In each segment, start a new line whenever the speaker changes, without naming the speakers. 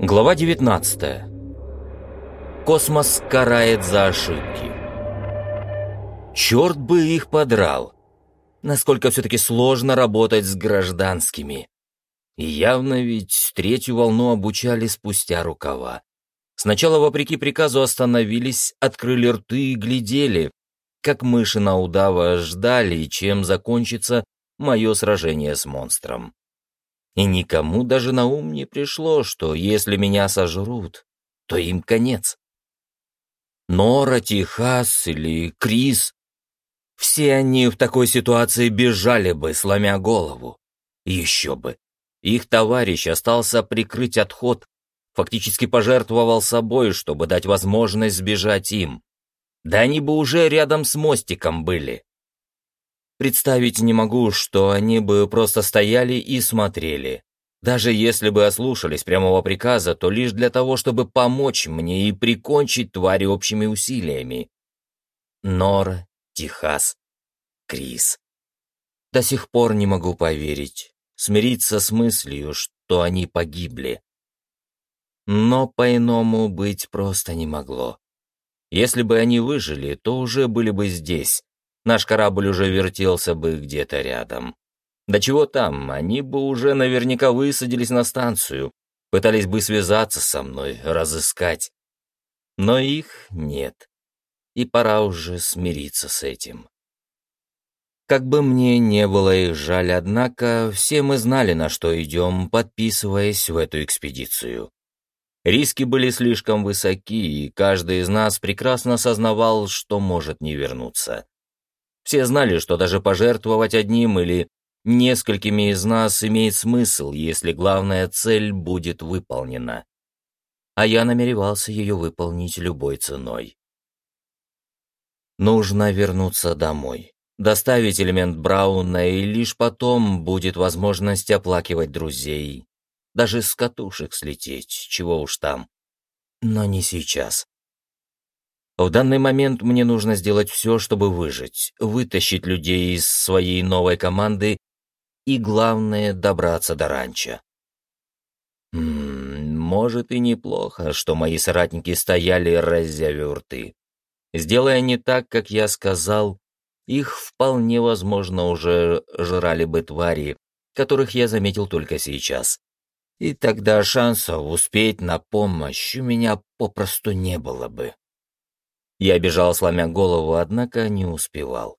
Глава 19. Космос карает за ошибки. Черт бы их подрал. Насколько все-таки сложно работать с гражданскими. И явно ведь третью волну обучали спустя рукава. Сначала, вопреки приказу, остановились, открыли рты и глядели, как мыши на удава ждали, чем закончится мое сражение с монстром. И никому даже на ум не пришло, что если меня сожрут, то им конец. Нора, Техас или Крис — все они в такой ситуации бежали бы, сломя голову. Еще бы. Их товарищ остался прикрыть отход, фактически пожертвовал собой, чтобы дать возможность сбежать им. Да они бы уже рядом с мостиком были. Представить не могу, что они бы просто стояли и смотрели. Даже если бы ослушались прямого приказа, то лишь для того, чтобы помочь мне и прикончить твари общими усилиями. Нора, Техас, Крис. До сих пор не могу поверить, смириться с мыслью, что они погибли. Но по-иному быть просто не могло. Если бы они выжили, то уже были бы здесь. Наш корабль уже вертелся бы где-то рядом. Да чего там, они бы уже наверняка высадились на станцию, пытались бы связаться со мной, разыскать. Но их нет, и пора уже смириться с этим. Как бы мне не было их жаль, однако все мы знали, на что идем, подписываясь в эту экспедицию. Риски были слишком высоки, и каждый из нас прекрасно осознавал, что может не вернуться. Все знали, что даже пожертвовать одним или несколькими из нас имеет смысл, если главная цель будет выполнена. А я намеревался ее выполнить любой ценой. Нужно вернуться домой, доставить элемент Брауна, и лишь потом будет возможность оплакивать друзей, даже с катушек слететь, чего уж там. Но не сейчас. В данный момент мне нужно сделать все, чтобы выжить, вытащить людей из своей новой команды и, главное, добраться до ранчо. М может и неплохо, что мои соратники стояли, раззявив рты. Сделая не так, как я сказал, их вполне возможно уже жрали бы твари, которых я заметил только сейчас и тогда шансов успеть на помощь у меня попросту не было бы. Я бежал, сломя голову, однако не успевал.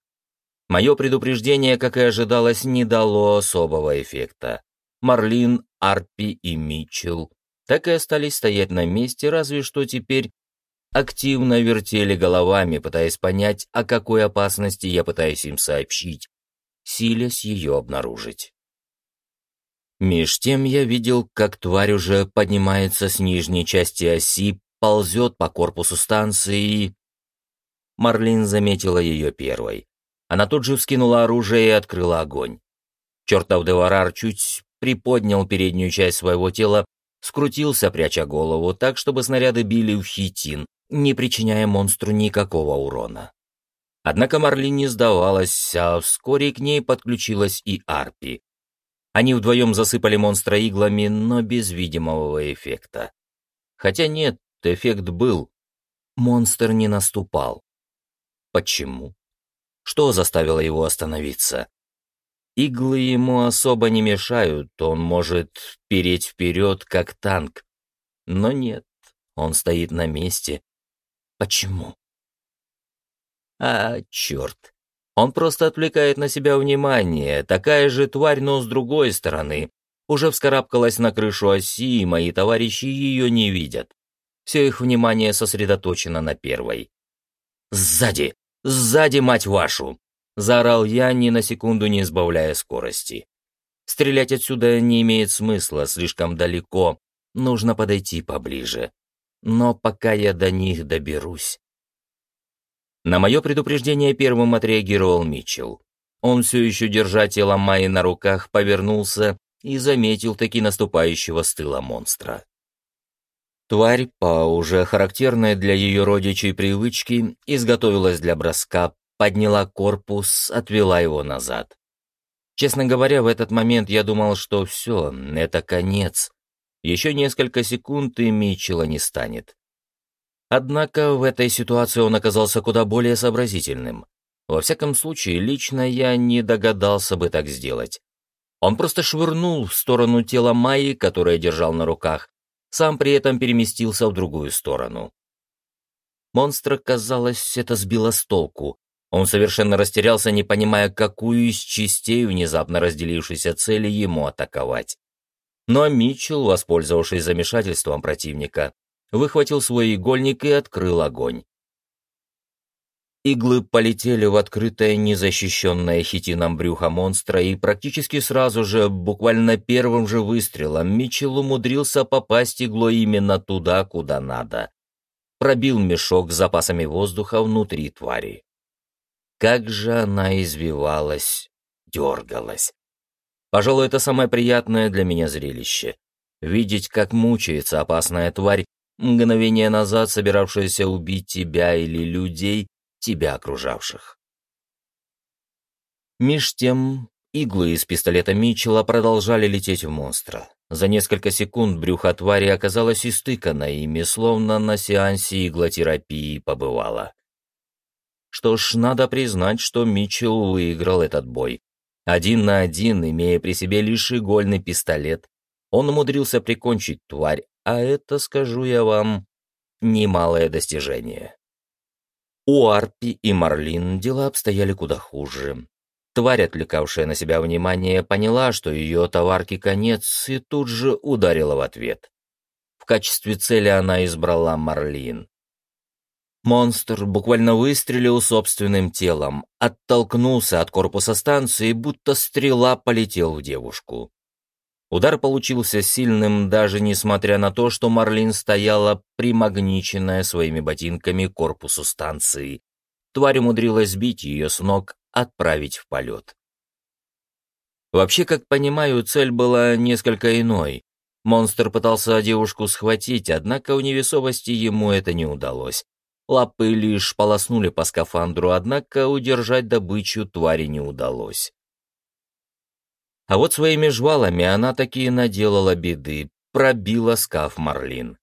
Мое предупреждение, как и ожидалось, не дало особого эффекта. Марлин, Арпи и Митчелл так и остались стоять на месте, разве что теперь активно вертели головами, пытаясь понять, о какой опасности я пытаюсь им сообщить, силясь ее обнаружить. Меж тем я видел, как тварь уже поднимается с нижней части оси, ползет по корпусу станции и... Марлин заметила ее первой. Она тут же вскинула оружие и открыла огонь. Чертов Деварар чуть приподнял переднюю часть своего тела, скрутился, пряча голову, так, чтобы снаряды били в хитин, не причиняя монстру никакого урона. Однако Марлин не сдавалась, а вскоре к ней подключилась и Арпи. Они вдвоем засыпали монстра иглами, но без видимого эффекта. Хотя нет, эффект был. Монстр не наступал. Почему? Что заставило его остановиться? Иглы ему особо не мешают, он может переть вперед, как танк. Но нет, он стоит на месте. Почему? А, черт. Он просто отвлекает на себя внимание. Такая же тварь, но с другой стороны. Уже вскарабкалась на крышу оси, и мои товарищи ее не видят. Все их внимание сосредоточено на первой. «Сзади! Сзади, мать вашу!» Заорал я, ни на секунду не избавляя скорости. Стрелять отсюда не имеет смысла, слишком далеко. Нужно подойти поближе. Но пока я до них доберусь, на мое предупреждение первым отреагировал Митчелл. Он все еще, держа тело Майи на руках, повернулся и заметил таки наступающего с тыла монстра. Тварь, по уже характерной для ее родичей привычке, изготовилась для броска, подняла корпус, отвела его назад. Честно говоря, в этот момент я думал, что все, это конец. Еще несколько секунд, и Митчелла не станет. Однако в этой ситуации он оказался куда более сообразительным. Во всяком случае, лично я не догадался бы так сделать. Он просто швырнул в сторону тела Майи, которое держал на руках, сам при этом переместился в другую сторону. Монстра, казалось, это сбило с толку. Он совершенно растерялся, не понимая, какую из частей внезапно разделившейся цели ему атаковать. Но Митчелл, воспользовавшись замешательством противника, выхватил свой игольник и открыл огонь. Иглы полетели в открытое незащищенное хитином брюхо монстра, и практически сразу же, буквально первым же выстрелом, Митчелл умудрился попасть иглой именно туда, куда надо. Пробил мешок с запасами воздуха внутри твари. Как же она извивалась, дергалась. Пожалуй, это самое приятное для меня зрелище. Видеть, как мучается опасная тварь, мгновение назад собиравшаяся убить тебя или людей, тебя окружавших. Меж тем, иглы из пистолета Митчелла продолжали лететь в монстра. За несколько секунд брюхо твари оказалось истыкано ими, словно на сеансе иглотерапии побывало. Что ж, надо признать, что Митчелл выиграл этот бой. Один на один, имея при себе лишь игольный пистолет, он умудрился прикончить тварь, а это, скажу я вам, немалое достижение. У Арпи и Марлин дела обстояли куда хуже. Тварь, отвлекавшая на себя внимание, поняла, что ее товарке конец, и тут же ударила в ответ. В качестве цели она избрала Марлин. Монстр буквально выстрелил собственным телом, оттолкнулся от корпуса станции, будто стрела полетел в девушку. Удар получился сильным, даже несмотря на то, что Марлин стояла примагниченная своими ботинками к корпусу станции. Тварь умудрилась сбить ее с ног, отправить в полет. Вообще, как понимаю, цель была несколько иной. Монстр пытался девушку схватить, однако в невесомости ему это не удалось. Лапы лишь полоснули по скафандру, однако удержать добычу твари не удалось. А вот своими жвалами она таки наделала беды, пробила скаф Марлин.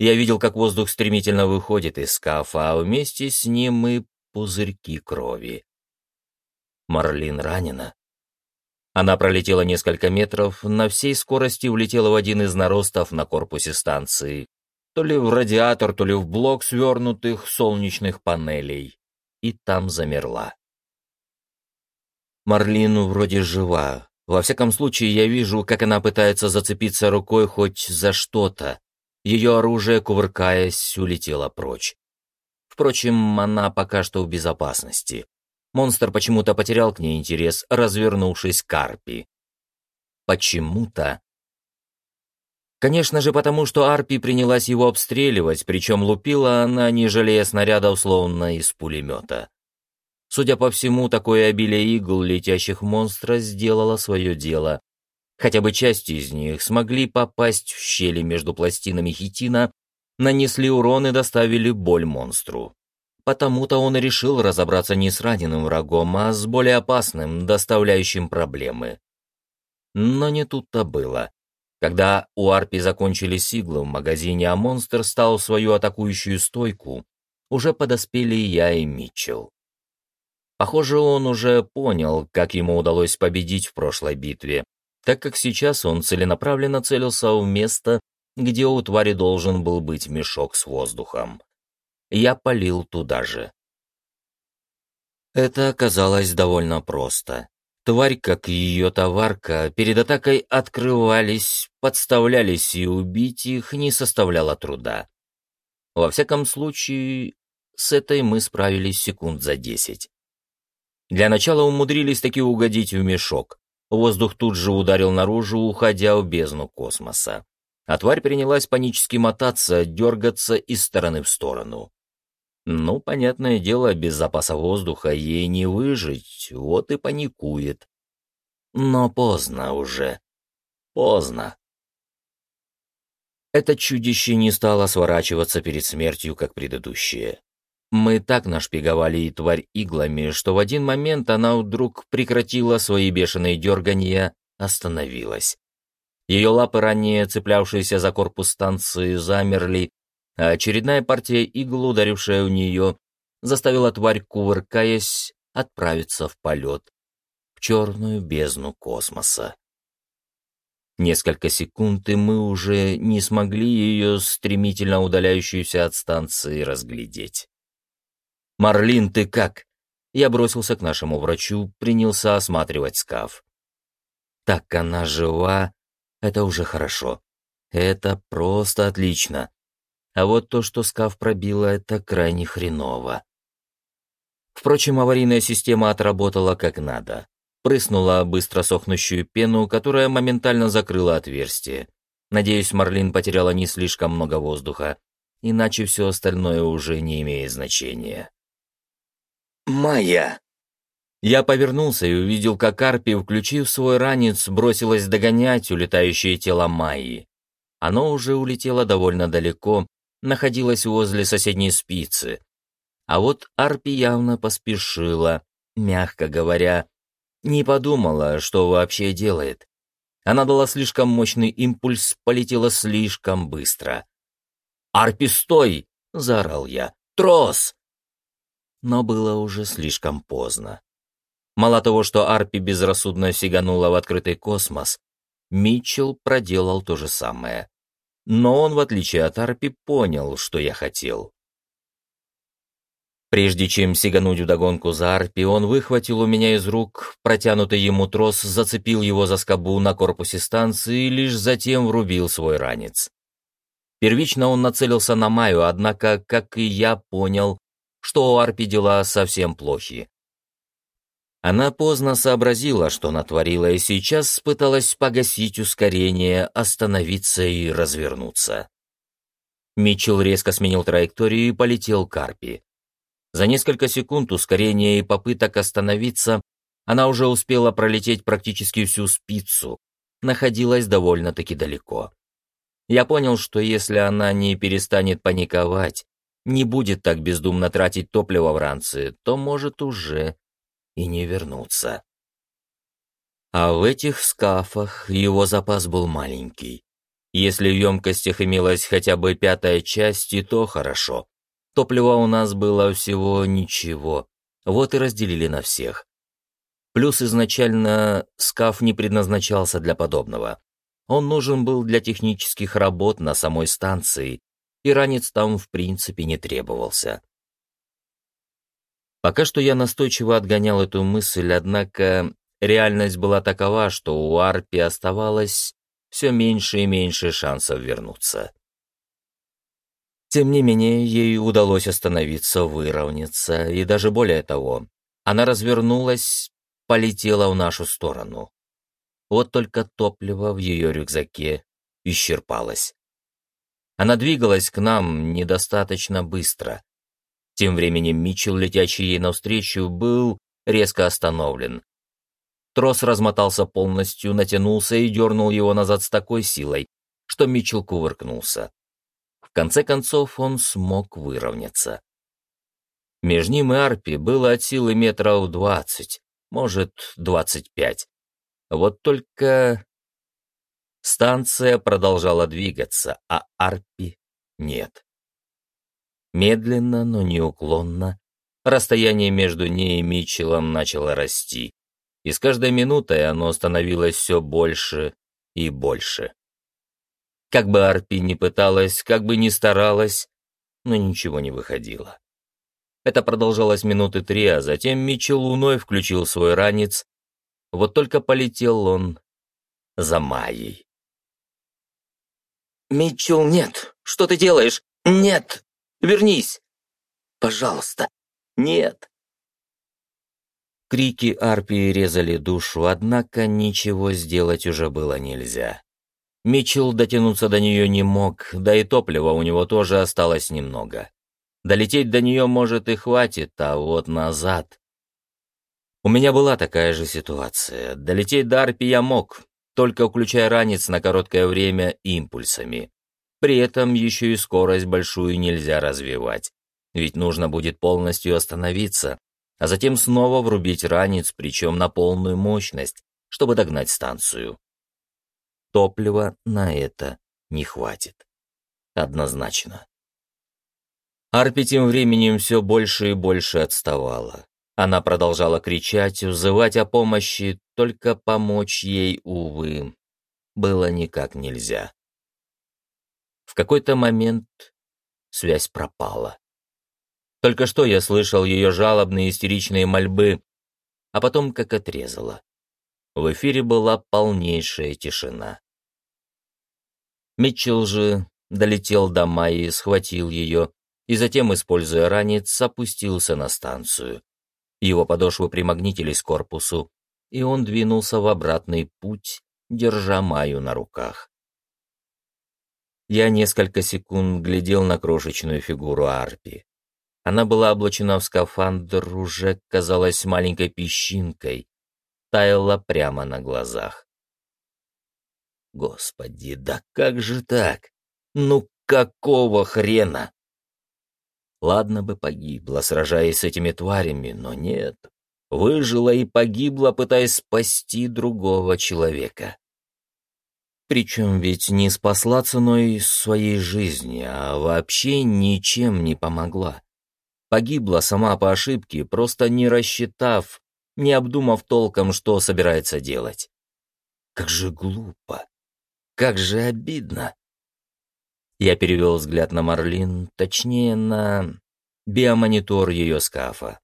Я видел, как воздух стремительно выходит из скафа, а вместе с ним и пузырьки крови. Марлин ранена. Она пролетела несколько метров, на всей скорости улетела в один из наростов на корпусе станции, то ли в радиатор, то ли в блок свернутых солнечных панелей, и там замерла. Марлин вроде жива, во всяком случае, я вижу, как она пытается зацепиться рукой хоть за что-то. Ее оружие, кувыркаясь, улетело прочь. Впрочем, она пока что в безопасности. Монстр почему-то потерял к ней интерес, развернувшись к Арпи. Почему-то. Конечно же, потому что Арпи принялась его обстреливать, причем лупила она, не жалея снарядов, словно из пулемета. Судя по всему, такое обилие игл летящих монстра сделало свое дело. Хотя бы часть из них смогли попасть в щели между пластинами хитина, нанесли урон и доставили боль монстру. Потому-то он и решил разобраться не с раненым врагом, а с более опасным, доставляющим проблемы. Но не тут-то было. Когда у Арпи закончились иглы в магазине, а монстр стал свою атакующую стойку, уже подоспели я и Митчелл. Похоже, он уже понял, как ему удалось победить в прошлой битве, так как сейчас он целенаправленно целился в место, где у твари должен был быть мешок с воздухом. Я полил туда же. Это оказалось довольно просто. Тварь, как ее товарка, перед атакой открывались, подставлялись, и убить их не составляло труда. Во всяком случае, с этой мы справились секунд за десять. Для начала умудрились таки угодить в мешок. Воздух тут же ударил наружу, уходя в бездну космоса. А тварь принялась панически мотаться, дергаться из стороны в сторону. Ну, понятное дело, без запаса воздуха ей не выжить, вот и паникует. Но поздно уже. Поздно. Это чудище не стало сворачиваться перед смертью, как предыдущее. Мы так нашпиговали и тварь иглами, что в один момент она вдруг прекратила свои бешеные дергания, остановилась. Ее лапы, ранее цеплявшиеся за корпус станции, замерли, а очередная партия игл, ударившая у нее, заставила тварь, кувыркаясь, отправиться в полет в черную бездну космоса. Несколько секунд, и мы уже не смогли ее, стремительно удаляющуюся от станции, разглядеть. «Марлин, ты как?» Я бросился к нашему врачу, принялся осматривать скаф. «Так она жива, это уже хорошо. Это просто отлично. А вот то, что скаф пробило, это крайне хреново. Впрочем, аварийная система отработала как надо. Прыснула быстро сохнущую пену, которая моментально закрыла отверстие. Надеюсь, Марлин потеряла не слишком много воздуха, иначе все остальное уже не имеет значения. «Майя!» Я повернулся и увидел, как Арпи, включив свой ранец, бросилась догонять улетающее тело Майи. Оно уже улетело довольно далеко, находилось возле соседней спицы. А вот Арпи явно поспешила, мягко говоря, не подумала, что вообще делает. Она дала слишком мощный импульс, полетела слишком быстро. «Арпи, стой!» — заорал я. «Трос!» Но было уже слишком поздно. Мало того, что Арпи безрассудно сиганула в открытый космос, Митчелл проделал то же самое. Но он, в отличие от Арпи, понял, что я хотел. Прежде чем сигануть вдогонку за Арпи, он выхватил у меня из рук протянутый ему трос, зацепил его за скобу на корпусе станции и лишь затем врубил свой ранец. Первично он нацелился на Маю, однако, как и я, понял, что у Арпи дела совсем плохи. Она поздно сообразила, что натворила, и сейчас пыталась погасить ускорение, остановиться и развернуться. Митчелл резко сменил траекторию и полетел к Арпи. За несколько секунд ускорения и попыток остановиться она уже успела пролететь практически всю спицу, находилась довольно-таки далеко. Я понял, что если она не перестанет паниковать, не будет так бездумно тратить топливо в ранце, то может уже и не вернуться. А в этих скафах его запас был маленький. Если в емкостях имелась хотя бы пятая часть, и то хорошо. Топлива у нас было всего ничего, вот и разделили на всех. Плюс изначально скаф не предназначался для подобного. Он нужен был для технических работ на самой станции, и ранец там в принципе не требовался. Пока что я настойчиво отгонял эту мысль, однако реальность была такова, что у Арпи оставалось все меньше и меньше шансов вернуться. Тем не менее, ей удалось остановиться, выровняться, и даже более того, она развернулась, полетела в нашу сторону. Вот только топливо в ее рюкзаке исчерпалось. Она двигалась к нам недостаточно быстро. Тем временем Митчелл, летящий ей навстречу, был резко остановлен. Трос размотался полностью, натянулся и дернул его назад с такой силой, что Митчелл кувыркнулся. В конце концов он смог выровняться. Между ним и Арпи было от силы метров двадцать, может, двадцать пять. Вот только станция продолжала двигаться, а Арпи нет. Медленно, но неуклонно, расстояние между ней и Митчеллом начало расти, и с каждой минутой оно становилось все больше и больше. Как бы Арпи ни пыталась, как бы ни старалась, но ничего не выходило. Это продолжалось минуты три, а затем Митчелл луной включил свой ранец. Вот только полетел он за Майей. «Митчелл, нет! Что ты делаешь? Нет! Вернись! Пожалуйста! Нет!» Крики Арпии резали душу, однако ничего сделать уже было нельзя. Митчелл дотянуться до нее не мог, да и топлива у него тоже осталось немного. Долететь до нее, может, и хватит, а вот назад... У меня была такая же ситуация. Долететь до Арпи я мог, только включая ранец на короткое время импульсами. При этом еще и скорость большую нельзя развивать, ведь нужно будет полностью остановиться, а затем снова врубить ранец, причем на полную мощность, чтобы догнать станцию. топлива на это не хватит. Однозначно. Арпи тем временем все больше и больше отставала. Она продолжала кричать, взывать о помощи, только помочь ей, увы, было никак нельзя. В какой-то момент связь пропала. Только что я слышал ее жалобные истеричные мольбы, а потом как отрезала. В эфире была полнейшая тишина. Митчелл же долетел до Майи, схватил ее и затем, используя ранец, опустился на станцию. Его подошвы примагнитились к корпусу, и он двинулся в обратный путь, держа Майю на руках. Я несколько секунд глядел на крошечную фигуру Арпи. Она была облачена в скафандр, уже казалась маленькой песчинкой, таяла прямо на глазах. Господи, да как же так? Ну какого хрена? Ладно бы погибла, сражаясь с этими тварями, но нет. Выжила и погибла, пытаясь спасти другого человека. Причем ведь не спасла ценой своей жизни, а вообще ничем не помогла. Погибла сама по ошибке, просто не рассчитав, не обдумав толком, что собирается делать. Как же глупо. Как же обидно. Я перевел взгляд на Марлин, точнее, на биомонитор ее скафа.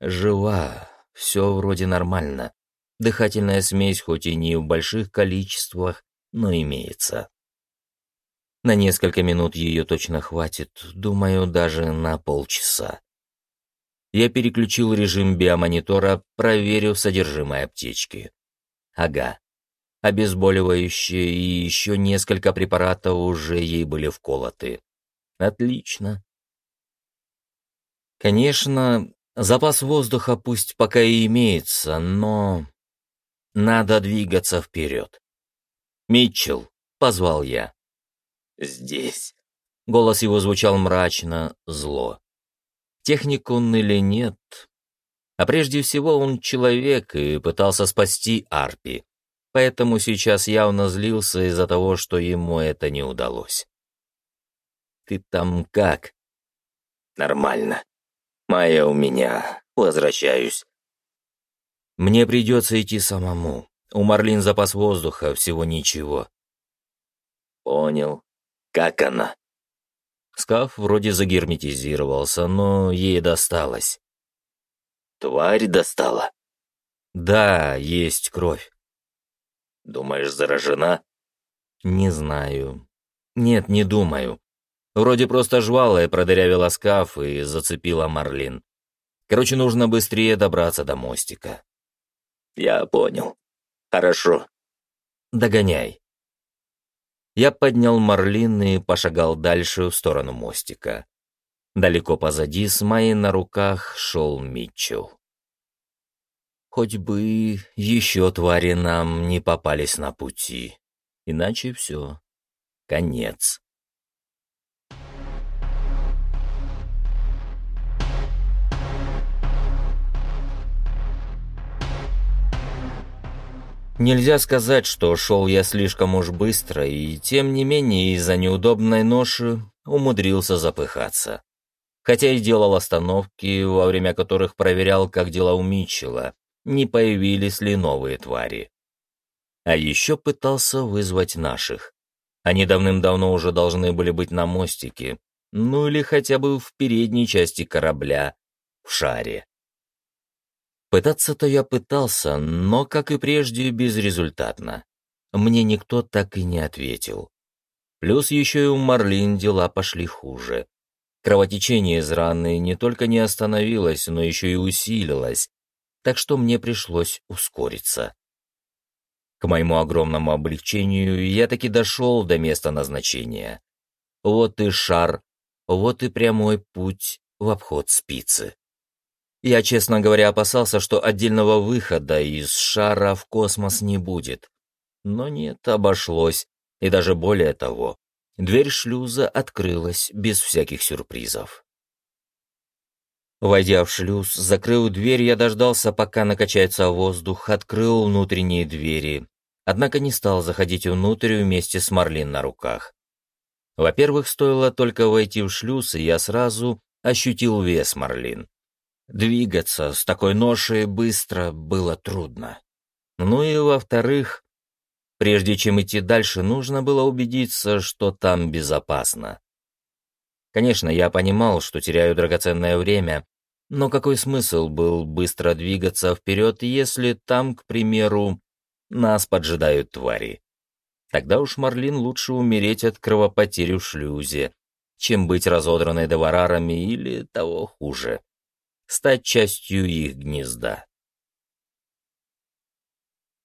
Жива, все вроде нормально. Дыхательная смесь хоть и не в больших количествах, но имеется. На несколько минут ее точно хватит, думаю, даже на полчаса. Я переключил режим биомонитора, проверив содержимое аптечки. Ага, обезболивающее и еще несколько препаратов уже ей были вколоты. Отлично. Конечно, запас воздуха пусть пока и имеется, но надо двигаться вперед. «Митчелл!» — позвал я. «Здесь!» — голос его звучал мрачно, зло. Техник он или нет, а прежде всего он человек и пытался спасти Арпи поэтому сейчас явно злился из-за того, что ему это не удалось. «Ты там как?» «Нормально. Майя у меня. Возвращаюсь». «Мне придется идти самому. У Марлин запас воздуха, всего ничего». «Понял. Как она?» Скаф вроде загерметизировался, но ей досталось. «Тварь достала?» «Да, есть кровь. Думаешь, заражена? Не знаю. Нет, не думаю. Вроде просто жвала и продырявила скаф и зацепила Марлин. Короче, нужно быстрее добраться до мостика. Я понял. Хорошо. Догоняй. Я поднял Марлин и пошагал дальше в сторону мостика. Далеко позади, с моей на руках, шел Митчелл. Хоть бы еще твари нам не попались на пути. Иначе все. Конец. Нельзя сказать, что шел я слишком уж быстро, и тем не менее из-за неудобной ноши умудрился запыхаться. Хотя и делал остановки, во время которых проверял, как дела у Митчелла, не появились ли новые твари. А еще пытался вызвать наших. Они давным-давно уже должны были быть на мостике, ну или хотя бы в передней части корабля, в шаре. Пытаться-то я пытался, но, как и прежде, безрезультатно. Мне никто так и не ответил. Плюс еще и у Марлин дела пошли хуже. Кровотечение из раны не только не остановилось, но еще и усилилось, так что мне пришлось ускориться. К моему огромному облегчению я таки дошел до места назначения. Вот и шар, вот и прямой путь в обход спицы. Я, честно говоря, опасался, что отдельного выхода из шара в космос не будет. Но нет, обошлось, и даже более того, дверь шлюза открылась без всяких сюрпризов. Войдя в шлюз, закрыл дверь, я дождался, пока накачается воздух, открыл внутренние двери. однако не стал заходить внутрь вместе с Марлин на руках. Во-первых, стоило только войти в шлюз, и я сразу ощутил вес Марлин. Двигаться с такой ношей быстро было трудно. Ну и во-вторых, прежде чем идти дальше, нужно было убедиться, что там безопасно. Конечно, я понимал, что теряю драгоценное время, но какой смысл был быстро двигаться вперед, если там, к примеру, нас поджидают твари? Тогда уж Марлин лучше умереть от кровопотери в шлюзе, чем быть разодранной доварарами или того хуже, стать частью их гнезда.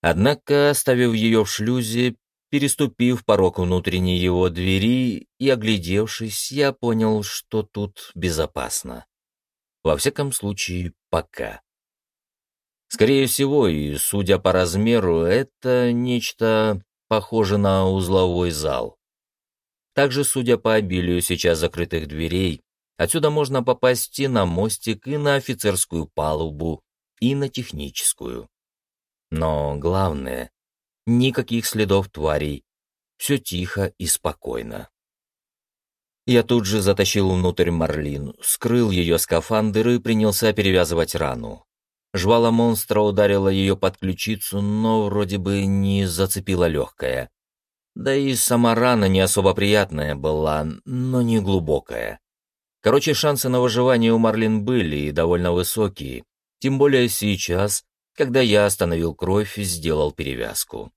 Однако, оставив ее в шлюзе, переступив порог внутренней его двери и оглядевшись, я понял, что тут безопасно. Во всяком случае, пока. Скорее всего, и судя по размеру, это нечто похоже на узловой зал. Также, судя по обилию сейчас закрытых дверей, отсюда можно попасть и на мостик, и на офицерскую палубу, и на техническую. Но главное, никаких следов тварей, все тихо и спокойно. Я тут же затащил внутрь Марлин, скрыл ее скафандр и принялся перевязывать рану. Жвала монстра ударила ее под ключицу, но вроде бы не зацепила легкая. Да и сама рана не особо приятная была, но не глубокая. Короче, шансы на выживание у Марлин были и довольно высокие, тем более сейчас, когда я остановил кровь и сделал перевязку.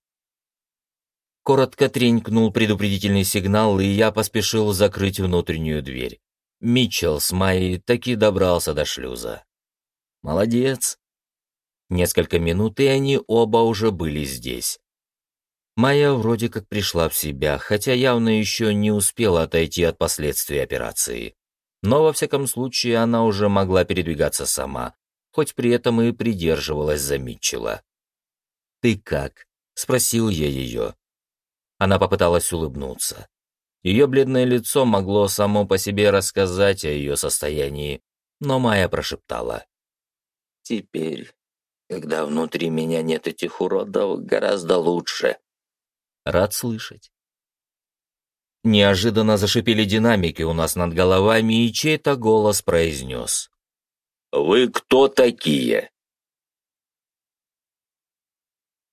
Коротко тренькнул предупредительный сигнал, и я поспешил закрыть внутреннюю дверь. Митчелл с Майей таки добрался до шлюза. Молодец. Несколько минут, и они оба уже были здесь. Майя вроде как пришла в себя, хотя явно еще не успела отойти от последствий операции. Но, во всяком случае, она уже могла передвигаться сама, хоть при этом и придерживалась за Митчелла. «Ты как?» — спросил я ее. Она попыталась улыбнуться. Ее бледное лицо могло само по себе рассказать о ее состоянии, но Майя прошептала. «Теперь когда внутри меня нет этих уродов, гораздо лучше. Рад слышать. Неожиданно зашипели динамики у нас над головами, и чей-то голос произнес. «Вы кто такие?»